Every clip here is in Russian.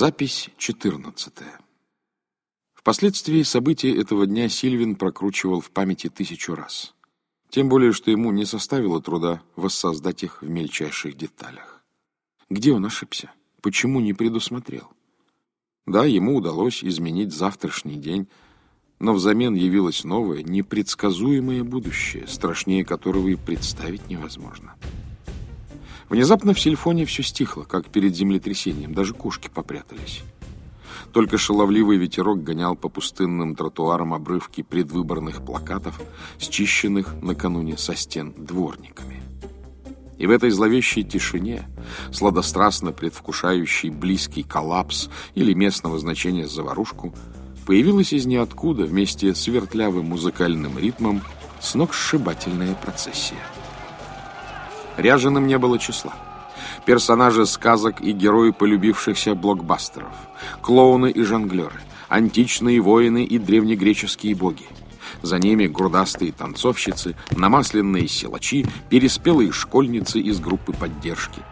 Запись 14. Впоследствии события этого дня Сильвин прокручивал в памяти тысячу раз. Тем более, что ему не составило труда воссоздать их в мельчайших деталях. Где он ошибся? Почему не предусмотрел? Да, ему удалось изменить завтрашний день, но взамен явилось новое, непредсказуемое будущее, страшнее которого и представить невозможно. Внезапно в сельфоне все стихло, как перед землетрясением, даже кошки попрятались. Только шаловливый ветерок гонял по пустынным тротуарам обрывки предвыборных плакатов, счищенных накануне со стен дворниками. И в этой зловещей тишине, сладострастно предвкушающей близкий коллапс или местного значения заварушку, появилась из ниоткуда вместе с вертлявым музыкальным ритмом сногсшибательная процессия. Ряженым не было числа. Персонажи сказок и герои полюбившихся блокбастеров, клоуны и жонглеры, античные воины и древнегреческие боги. За ними грудастые танцовщицы, намасленные силачи, переспелые школьницы из группы поддержки.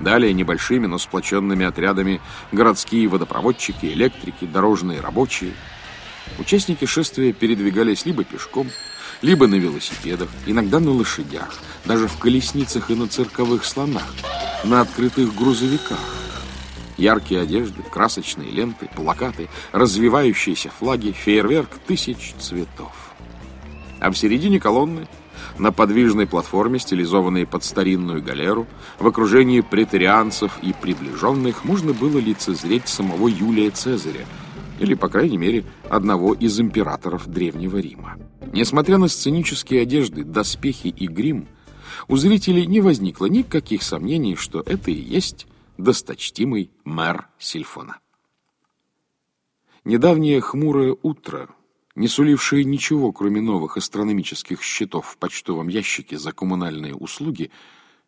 Далее небольшими, но сплоченными отрядами городские водопроводчики, электрики, дорожные рабочие. Участники шествия передвигались либо пешком, либо на велосипедах, иногда на лошадях, даже в колесницах и на цирковых слонах, на открытых грузовиках. Яркие одежды, красочные ленты, плакаты, развивающиеся флаги, фейерверк тысяч цветов. А в середине колонны, на подвижной платформе, стилизованной под старинную галеру, в окружении претарианцев и приближенных, можно было лицезреть самого Юлия Цезаря, или, по крайней мере, одного из императоров Древнего Рима. Несмотря на сценические одежды, доспехи и грим, у зрителей не возникло никаких сомнений, что это и есть досточтимый мэр Сильфона. Недавнее хмурое утро, не сулившее ничего, кроме новых астрономических счетов в почтовом ящике за коммунальные услуги,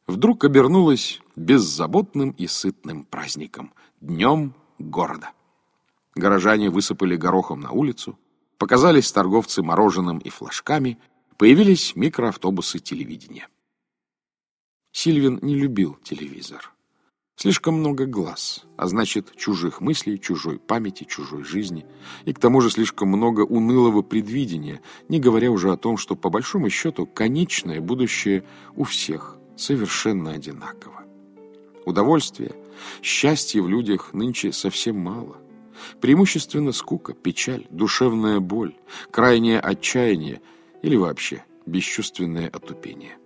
вдруг обернулось беззаботным и сытным праздником – Днем города. Горожане высыпали горохом на улицу, показались торговцы мороженым и флажками, появились микроавтобусы телевидения. Сильвин не любил телевизор. Слишком много глаз, а значит, чужих мыслей, чужой памяти, чужой жизни. И к тому же слишком много унылого предвидения, не говоря уже о том, что, по большому счету, конечное будущее у всех совершенно одинаково. Удовольствия, счастья в людях нынче совсем мало. Преимущественно скука, печаль, душевная боль, крайнее отчаяние или вообще бесчувственное отупение.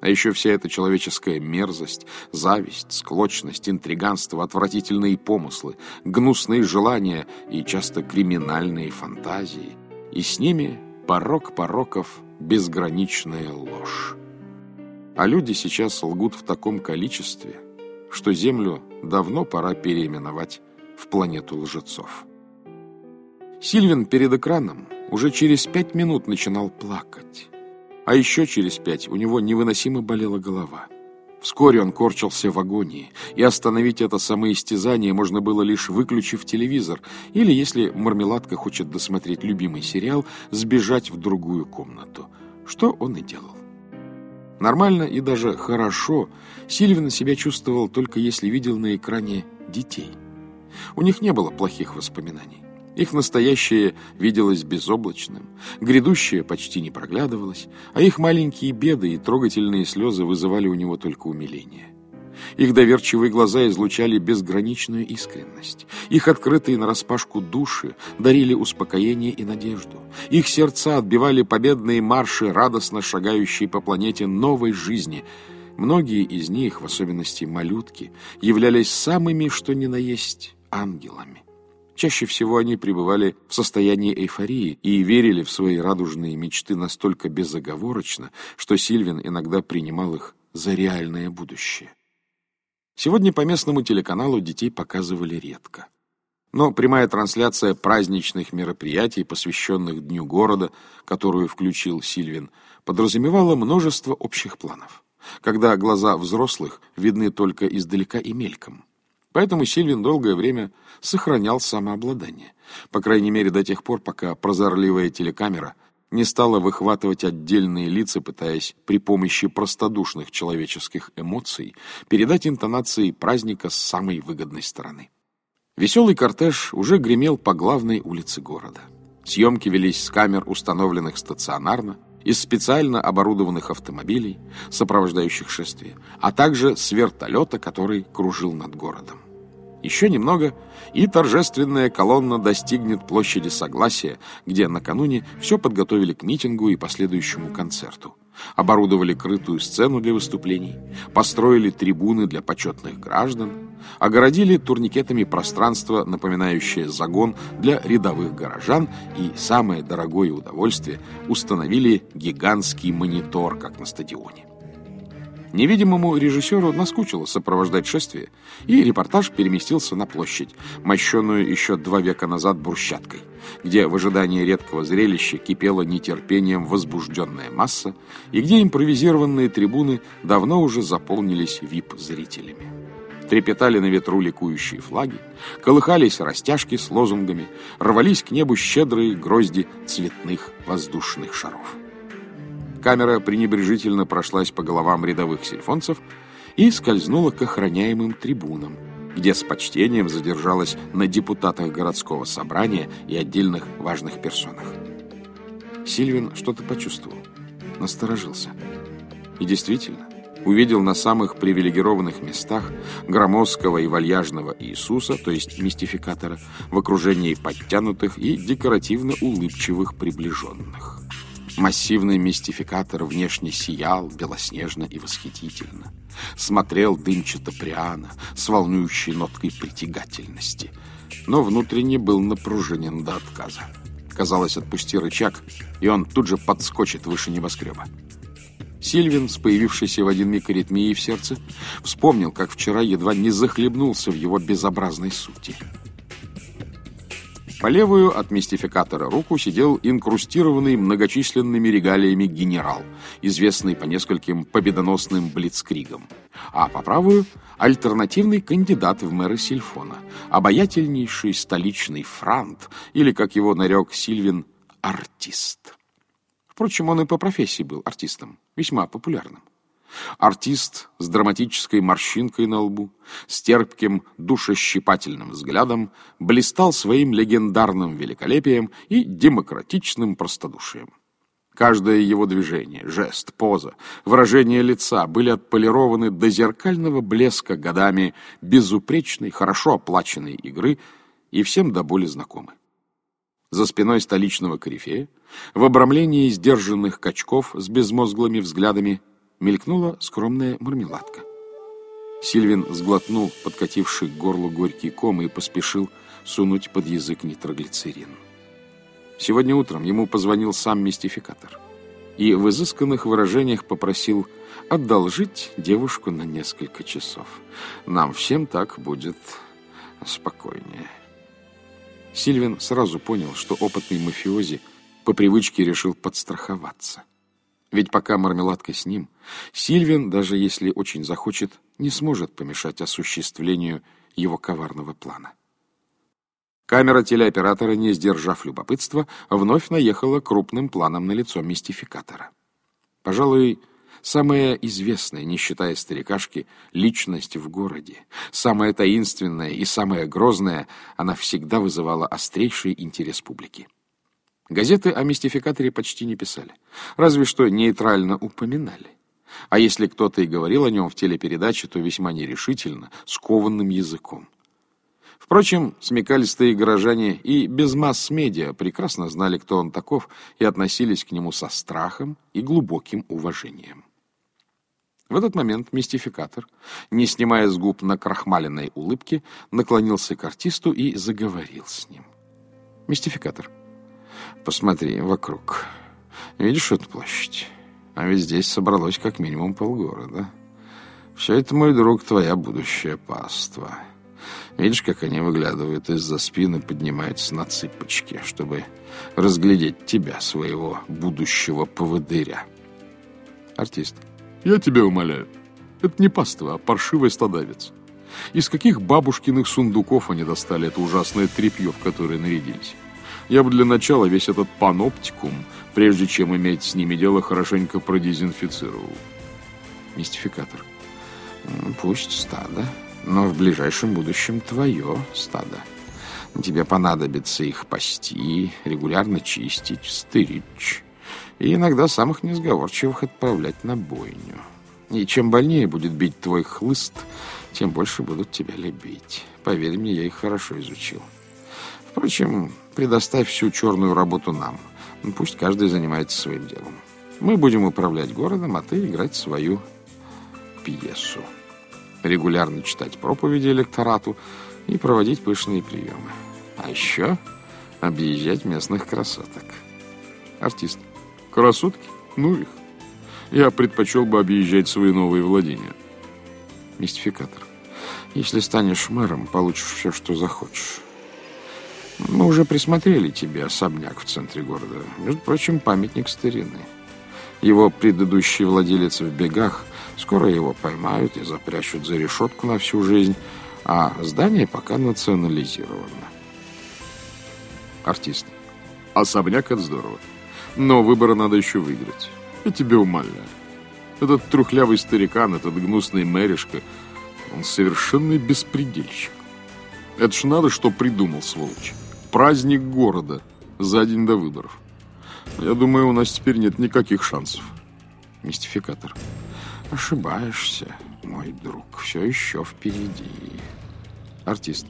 А еще вся эта человеческая мерзость, зависть, склочность, интриганство, отвратительные помыслы, гнусные желания и часто криминальные фантазии. И с ними порок пороков безграничная ложь. А люди сейчас лгут в таком количестве, что Землю давно пора переименовать в планету лжецов. Сильвин перед экраном уже через пять минут начинал плакать. А еще через пять у него невыносимо болела голова. Вскоре он корчился в агонии, и остановить это самоистязание можно было лишь выключив телевизор, или, если мармеладка хочет досмотреть любимый сериал, сбежать в другую комнату, что он и делал. Нормально и даже хорошо Сильвин себя чувствовал только если видел на экране детей. У них не было плохих воспоминаний. Их настоящее виделось безоблачным, грядущее почти не проглядывалось, а их маленькие беды и трогательные слезы вызывали у него только умиление. Их доверчивые глаза излучали безграничную искренность. Их открытые нараспашку души дарили успокоение и надежду. Их сердца отбивали победные марши, радостно шагающие по планете новой жизни. Многие из них, в особенности малютки, являлись самыми, что ни на есть, ангелами. Чаще всего они пребывали в состоянии эйфории и верили в свои радужные мечты настолько безоговорочно, что Сильвин иногда принимал их за реальное будущее. Сегодня по местному телеканалу детей показывали редко. Но прямая трансляция праздничных мероприятий, посвященных Дню города, которую включил Сильвин, подразумевала множество общих планов, когда глаза взрослых видны только издалека и мельком. Поэтому Сильвин долгое время сохранял самообладание. По крайней мере, до тех пор, пока прозорливая телекамера не стала выхватывать отдельные лица, пытаясь при помощи простодушных человеческих эмоций передать интонации праздника с самой выгодной стороны. Веселый кортеж уже гремел по главной улице города. Съемки велись с камер, установленных стационарно, из специально оборудованных автомобилей, сопровождающих шествие, а также с вертолета, который кружил над городом. Еще немного, и торжественная колонна достигнет площади Согласия, где накануне все подготовили к митингу и последующему концерту. Оборудовали крытую сцену для выступлений, построили трибуны для почетных граждан, огородили турникетами пространство, напоминающее загон для рядовых горожан, и, самое дорогое удовольствие, установили гигантский монитор, как на стадионе. Невидимому режиссеру наскучило сопровождать шествие, и репортаж переместился на площадь, мощенную еще два века назад брусчаткой, где в ожидании редкого зрелища кипела нетерпением возбужденная масса, и где импровизированные трибуны давно уже заполнились вип-зрителями. Трепетали на ветру ликующие флаги, колыхались растяжки с лозунгами, рвались к небу щедрые грозди цветных воздушных шаров. Камера пренебрежительно прошлась по головам рядовых сельфонцев и скользнула к охраняемым трибунам, где с почтением задержалась на депутатах городского собрания и отдельных важных персонах. Сильвин что-то почувствовал, насторожился. И действительно, увидел на самых привилегированных местах громоздкого и вальяжного Иисуса, то есть мистификатора, в окружении подтянутых и декоративно улыбчивых приближенных. Массивный мистификатор внешне сиял белоснежно и восхитительно. Смотрел дымчато-пряно, с волнующей ноткой притягательности. Но внутренне был напружинен до отказа. Казалось, отпусти рычаг, и он тут же подскочит выше небоскреба. Сильвин, с появившейся в один миг аритмией в сердце, вспомнил, как вчера едва не захлебнулся в его безобразной сути — по левую от мистификатора руку сидел инкрустированный многочисленными регалиями генерал, известный по нескольким победоносным блицкригам. А по правую — альтернативный кандидат в мэры Сильфона, обаятельнейший столичный франт, или, как его нарек Сильвин, артист. Впрочем, он и по профессии был артистом, весьма популярным. Артист с драматической морщинкой на лбу, с терпким, душещипательным взглядом, блистал своим легендарным великолепием и демократичным простодушием. Каждое его движение, жест, поза, выражение лица были отполированы до зеркального блеска годами безупречной, хорошо оплаченной игры и всем до боли знакомы. За спиной столичного корифея, в обрамлении сдержанных качков с безмозглыми взглядами, мелькнула скромная мармеладка. Сильвин сглотнул подкативший к горлу горький ком и поспешил сунуть под язык нитроглицерин. Сегодня утром ему позвонил сам мистификатор и в изысканных выражениях попросил одолжить девушку на несколько часов. Нам всем так будет спокойнее. Сильвин сразу понял, что опытный мафиози по привычке решил подстраховаться. Ведь пока мармеладка с ним, Сильвин, даже если очень захочет, не сможет помешать осуществлению его коварного плана. Камера телеоператора, не сдержав любопытства, вновь наехала крупным планом на лицо мистификатора. Пожалуй, самая известная, не считая старикашки, личность в городе, самая таинственная и самая грозная, она всегда вызывала острейший интерес публики. Газеты о мистификаторе почти не писали, разве что нейтрально упоминали. А если кто-то и говорил о нем в телепередаче, то весьма нерешительно, скованным языком. Впрочем, смекалистые горожане и без масс-медиа прекрасно знали, кто он таков, и относились к нему со страхом и глубоким уважением. В этот момент мистификатор, не снимая с губ на крахмаленной улыбки, наклонился к артисту и заговорил с ним. Мистификатор. Посмотри вокруг. Видишь эту площадь? А ведь здесь собралось как минимум полгорода. Все это, мой друг, твоя будущая паства. Видишь, как они выглядывают из-за спины, поднимаются на цыпочки, чтобы разглядеть тебя, своего будущего поводыря. Артист. Я тебя умоляю. Это не паства, а паршивый стадавец. Из каких бабушкиных сундуков они достали это ужасное тряпье, в которое нарядились? Я бы для начала весь этот паноптикум, прежде чем иметь с ними дело, хорошенько продезинфицировал. Мистификатор. Пусть стадо, но в ближайшем будущем твое стадо. Тебе понадобится их пасти, регулярно чистить, стырить и иногда самых несговорчивых отправлять на бойню. И чем больнее будет бить твой хлыст, тем больше будут тебя любить. Поверь мне, я их хорошо изучил. Впрочем, предоставь всю черную работу нам. Пусть каждый занимается своим делом. Мы будем управлять городом, а ты играть свою пьесу. Регулярно читать проповеди электорату и проводить пышные приемы. А еще объезжать местных красоток. Артист. Красотки? Ну их. Я предпочел бы объезжать свои новые владения. Мистификатор. Если станешь мэром, получишь все, что захочешь. Мы уже присмотрели тебе особняк в центре города. Между прочим, памятник старины. Его предыдущий владелец в бегах. Скоро его поймают и запрячут за решетку на всю жизнь. А здание пока национализировано. Артист. Особняк — это здорово. Но выборы надо еще выиграть. Я тебе умоляю. Этот трухлявый старикан, этот гнусный мэришка, он совершенный беспредельщик. Это ж надо, что придумал, сволочь. Праздник города за день до выборов. Я думаю, у нас теперь нет никаких шансов. Мистификатор. Ошибаешься, мой друг. Все еще впереди. Артист.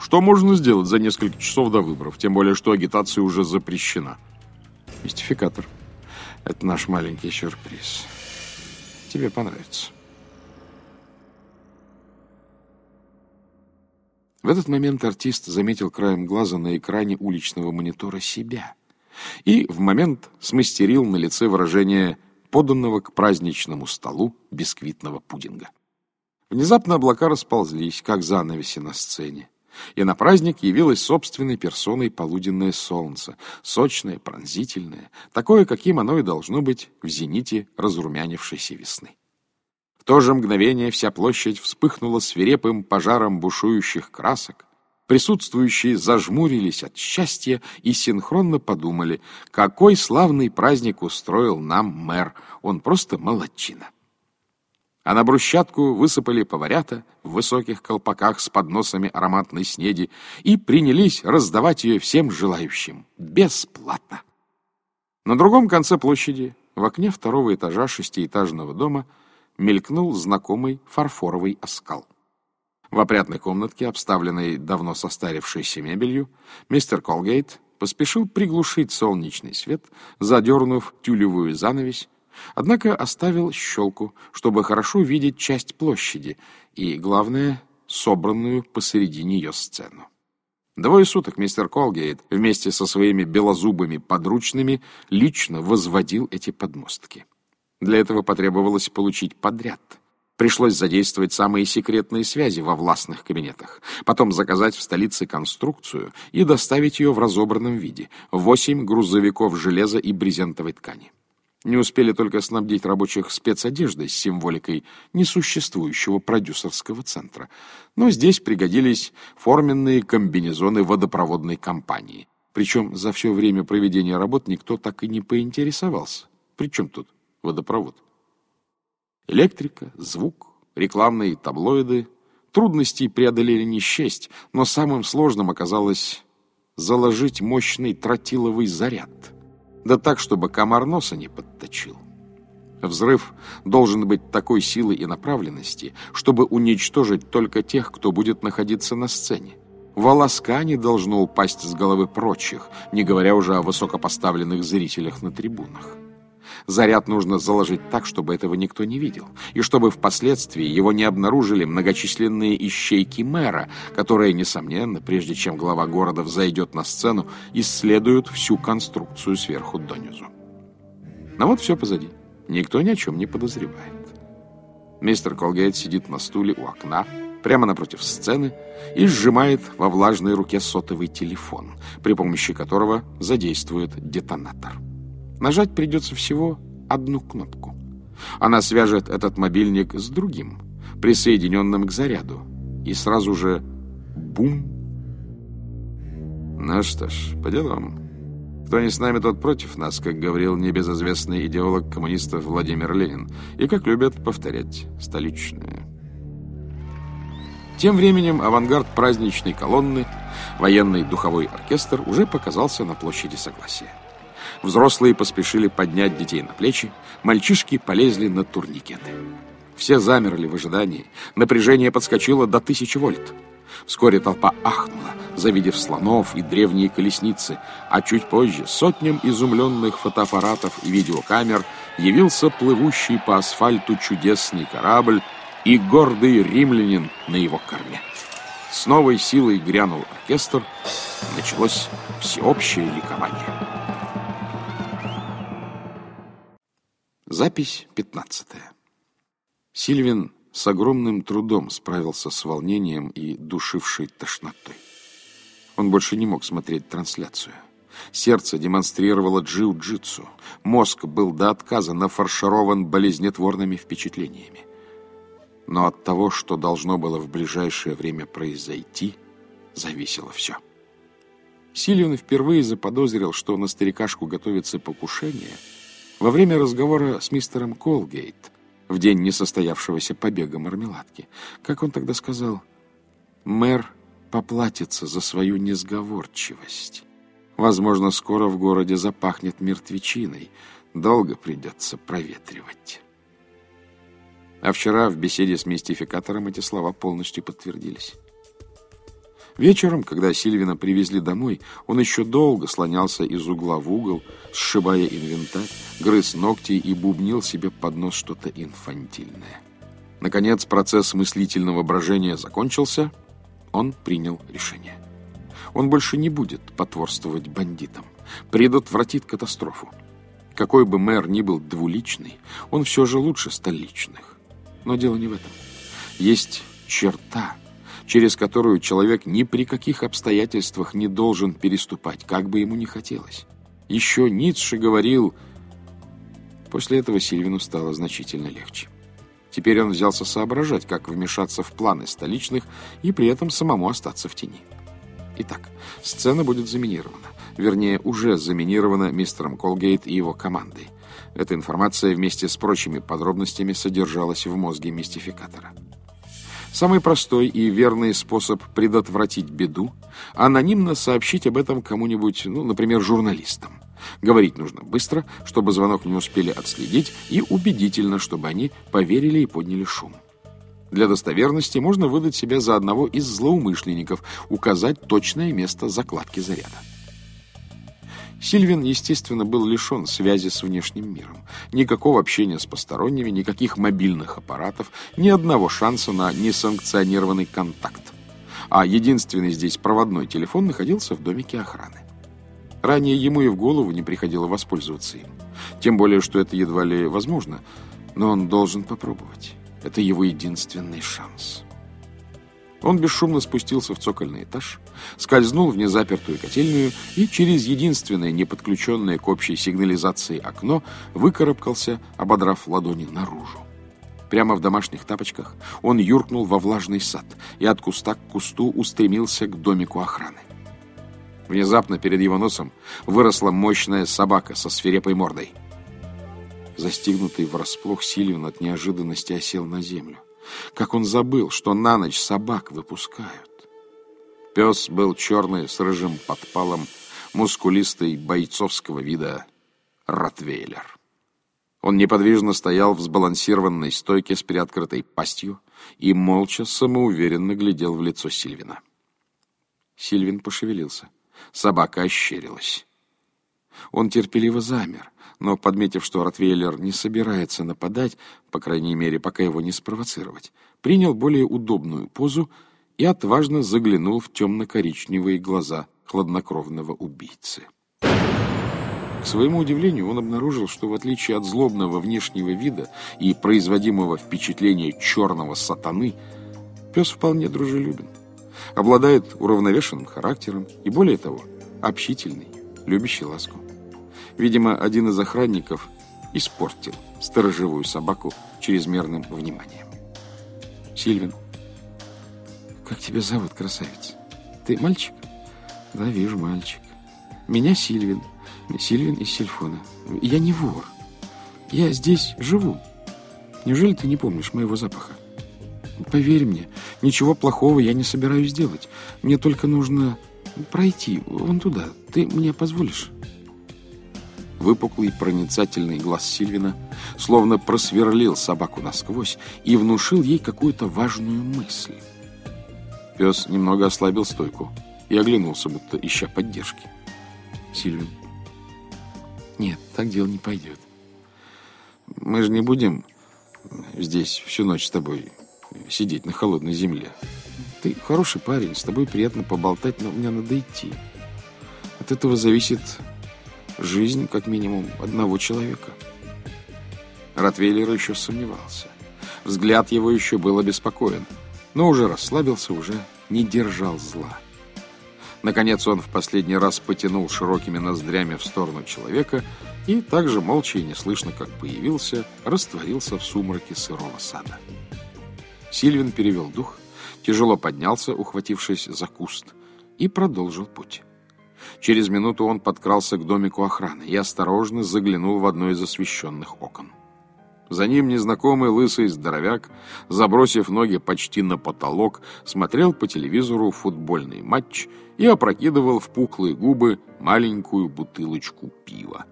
Что можно сделать за несколько часов до выборов? Тем более, что агитация уже запрещена. Мистификатор. Это наш маленький сюрприз. Тебе понравится. В этот момент артист заметил краем глаза на экране уличного монитора себя и в момент смастерил на лице выражение поданного к праздничному столу бисквитного пудинга. Внезапно облака расползлись, как занавеси на сцене и на праздник явилось собственной персоной полуденное солнце, сочное, пронзительное, такое, каким оно и должно быть в зените разрумянившейся весны. В то же мгновение вся площадь вспыхнула свирепым пожаром бушующих красок, Присутствующие зажмурились от счастья и синхронно подумали, какой славный праздник устроил нам мэр, он просто молодчина. А на брусчатку высыпали поварята в высоких колпаках с подносами ароматной снеди и принялись раздавать ее всем желающим, бесплатно. На другом конце площади, в окне второго этажа шестиэтажного дома, мелькнул знакомый фарфоровый оскал. В опрятной комнатке, обставленной давно состарившейся мебелью, мистер Колгейт поспешил приглушить солнечный свет, задернув тюлевую занавесь, Однако оставил щелку, чтобы хорошо видеть часть площади и, главное, собранную посреди ее сцену. Двое суток мистер Колгейт вместе со своими белозубыми подручными лично возводил эти подмостки. Для этого потребовалось получить подряд. Пришлось задействовать самые секретные связи во властных кабинетах, потом заказать в столице конструкцию и доставить ее в разобранном виде — восемь грузовиков железа и брезентовой ткани. Не успели только снабдить рабочих спецодеждой с символикой несуществующего продюсерского центра. Но здесь пригодились форменные комбинезоны водопроводной компании. Причем за все время проведения работ никто так и не поинтересовался. При чем тут водопровод? Электрика, звук, рекламные таблоиды. Трудностей преодолели не счесть, но самым сложным оказалось заложить мощный тротиловый заряд — да так, чтобы комар носа не подточил. Взрыв должен быть такой силы и направленности, чтобы уничтожить только тех, кто будет находиться на сцене. Волоска не должно упасть с головы прочих, не говоря уже о высокопоставленных зрителях на трибунах. Заряд нужно заложить так, чтобы этого никто не видел, и чтобы впоследствии его не обнаружили многочисленные ищейки мэра, которые, несомненно, прежде чем глава города взойдет на сцену, исследуют всю конструкцию сверху донизу. Но вот все позади. Никто ни о чем не подозревает. Мистер Колгейт сидит на стуле у окна, прямо напротив сцены, и сжимает во влажной руке сотовый телефон, при помощи которого задействует детонатор. Нажать придется всего одну кнопку. Она свяжет этот мобильник с другим, присоединенным к заряду. И сразу же бум. Ну что ж, по делам. Кто не с нами, тот против нас, как говорил небезызвестный идеолог коммунистов Владимир Ленин. И как любят повторять столичные. Тем временем авангард праздничной колонны, военный духовой оркестр, уже показался на площади Согласия. Взрослые поспешили поднять детей на плечи, мальчишки полезли на турникеты. Все замерли в ожидании, напряжение подскочило до тысячи вольт. Вскоре толпа ахнула, завидев слонов и древние колесницы, а чуть позже сотням изумленных фотоаппаратов и видеокамер явился плывущий по асфальту чудесный корабль и гордый римлянин на его корме. С новой силой грянул оркестр, началось всеобщее ликование. Запись пятнадцатая. Сильвин с огромным трудом справился с волнением и душившей тошнотой. Он больше не мог смотреть трансляцию. Сердце демонстрировало джиу-джитсу. Мозг был до отказа нафарширован болезнетворными впечатлениями. Но от того, что должно было в ближайшее время произойти, зависело все. Сильвин впервые заподозрил, что на старикашку готовится покушение во время разговора с мистером Колгейт в день несостоявшегося побега мармеладки. Как он тогда сказал, мэр поплатится за свою несговорчивость. Возможно, скоро в городе запахнет мертвечиной. Долго придется проветривать. А вчера в беседе с мистификатором эти слова полностью подтвердились. Вечером, когда Сильвина привезли домой, он еще долго слонялся из угла в угол, сшибая инвентарь, грыз ногти и бубнил себе под нос что-то инфантильное. Наконец, процесс мыслительного брожения закончился, он принял решение. Он больше не будет потворствовать бандитам, предотвратит катастрофу. Какой бы мэр ни был двуличный, он все же лучше столичных. Но дело не в этом. Есть черта, через которую человек ни при каких обстоятельствах не должен переступать, как бы ему ни хотелось. Еще Ницше говорил... После этого Сильвину стало значительно легче. Теперь он взялся соображать, как вмешаться в планы столичных и при этом самому остаться в тени. Итак, сцена будет заминирована. Вернее, уже заминирована мистером Колгейт и его командой. Эта информация вместе с прочими подробностями содержалась в мозге мистификатора. Самый простой и верный способ предотвратить беду – анонимно сообщить об этом кому-нибудь, ну, например, журналистам. Говорить нужно быстро, чтобы звонок не успели отследить, и убедительно, чтобы они поверили и подняли шум. Для достоверности можно выдать себя за одного из злоумышленников, указать точное место закладки заряда. Сильвин, естественно, был лишен связи с внешним миром. Никакого общения с посторонними, никаких мобильных аппаратов, ни одного шанса на несанкционированный контакт. А единственный здесь проводной телефон находился в домике охраны. Ранее ему и в голову не приходило воспользоваться им. Тем более, что это едва ли возможно, но он должен попробовать. Это его единственный шанс. Он бесшумно спустился в цокольный этаж, скользнул в незапертую котельную и через единственное неподключенное к общей сигнализации окно выкарабкался, ободрав ладони наружу. Прямо в домашних тапочках он юркнул во влажный сад и от куста к кусту устремился к домику охраны. Внезапно перед его носом выросла мощная собака со свирепой мордой. Застигнутый врасплох Сильвин от неожиданности осел на землю. Как он забыл, что на ночь собак выпускают. Пес был черный, с рыжим подпалом, мускулистый, бойцовского вида ротвейлер. Он неподвижно стоял в сбалансированной стойке с приоткрытой пастью и молча, самоуверенно глядел в лицо Сильвина. Сильвин пошевелился. Собака ощерилась. Он терпеливо замер, но, подметив, что Ротвейлер не собирается нападать, по крайней мере, пока его не спровоцировать, принял более удобную позу и отважно заглянул в темно-коричневые глаза хладнокровного убийцы. К своему удивлению, он обнаружил, что в отличие от злобного внешнего вида и производимого впечатления черного сатаны, пес вполне дружелюбен, обладает уравновешенным характером и, более того, общительный, любящий ласку. Видимо, один из охранников испортил сторожевую собаку чрезмерным вниманием. Сильвин. Как тебя зовут, красавец? Ты мальчик? Да, вижу, мальчик. Меня Сильвин. Сильвин из Сильфона. Я не вор. Я здесь живу. Неужели ты не помнишь моего запаха? Поверь мне, ничего плохого я не собираюсь делать. Мне только нужно пройти вон туда. Ты мне позволишь?» Выпуклый проницательный глаз Сильвина словно просверлил собаку насквозь и внушил ей какую-то важную мысль. Пес немного ослабил стойку и оглянулся, будто ища поддержки. Сильвин. «Нет, так дело не пойдет. Мы же не будем здесь всю ночь с тобой сидеть на холодной земле. Ты хороший парень, с тобой приятно поболтать, но мне надо идти. От этого зависит жизнь, как минимум, одного человека. Ротвейлер еще сомневался. Взгляд его еще был обеспокоен, но уже расслабился, уже не держал зла. Наконец он в последний раз потянул широкими ноздрями в сторону человека и также молча и неслышно, как появился, растворился в сумраке сырого сада. Сильвин перевел дух, тяжело поднялся, ухватившись за куст, и продолжил путь. Через минуту он подкрался к домику охраны и осторожно заглянул в одно из освещенных окон. За ним незнакомый лысый здоровяк, забросив ноги почти на потолок, смотрел по телевизору футбольный матч и опрокидывал в пухлые губы маленькую бутылочку пива.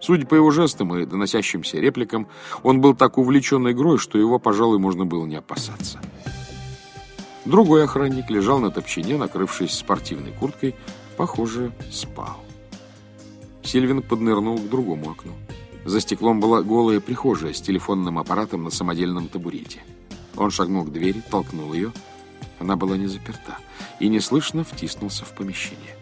Судя по его жестам и доносящимся репликам, он был так увлечен игрой, что его, пожалуй, можно было не опасаться. Другой охранник лежал на топчине, накрывшись спортивной курткой, похоже, спал. Сильвин поднырнул к другому окну. За стеклом была голая прихожая с телефонным аппаратом на самодельном табурете. Он шагнул к двери, толкнул ее. Она была не заперта. И неслышно втиснулся в помещение.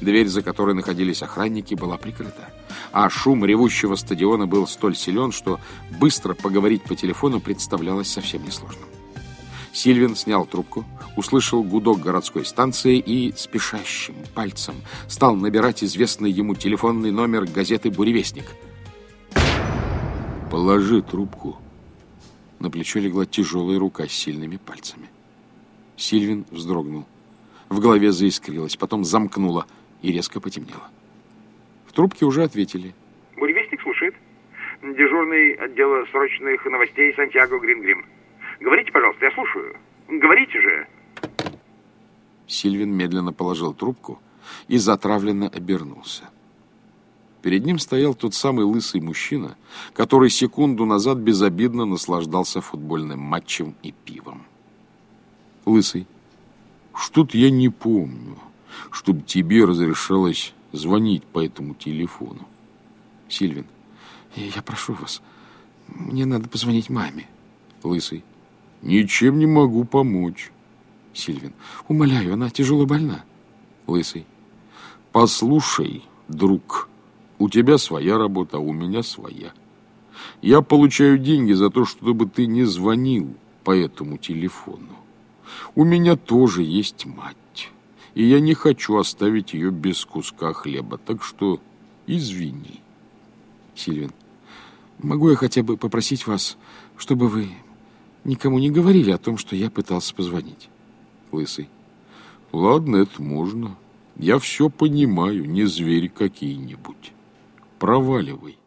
Дверь, за которой находились охранники, была прикрыта. А шум ревущего стадиона был столь силен, что быстро поговорить по телефону представлялось совсем несложным. Сильвин снял трубку, услышал гудок городской станции и спешащим пальцем стал набирать известный ему телефонный номер газеты «Буревестник». «Положи трубку». На плечо легла тяжелая рука с сильными пальцами. Сильвин вздрогнул. В голове заискрилось, потом замкнуло и резко потемнело. В трубке уже ответили. «Буревестник слушает. Дежурный отдела срочных новостей Сантьяго Грингрим. Говорите, пожалуйста, я слушаю. Говорите же!» Сильвин медленно положил трубку и затравленно обернулся. Перед ним стоял тот самый лысый мужчина, который секунду назад безобидно наслаждался футбольным матчем и пивом. Лысый, что-то я не помню, чтобы тебе разрешалось звонить по этому телефону. Сильвин, я прошу вас, мне надо позвонить маме. Лысый, ничем не могу помочь. Сильвин, умоляю, она тяжело больна. Лысый, послушай, друг, у тебя своя работа, а у меня своя. Я получаю деньги за то, чтобы ты не звонил по этому телефону. У меня тоже есть мать и я не хочу оставить ее без куска хлеба, так что извини. Сильвин, могу я хотя бы попросить вас, чтобы вы никому не говорили о том, что я пытался позвонить? Лысый. Ладно, это можно. Я все понимаю, не зверь какие-нибудь. Проваливай.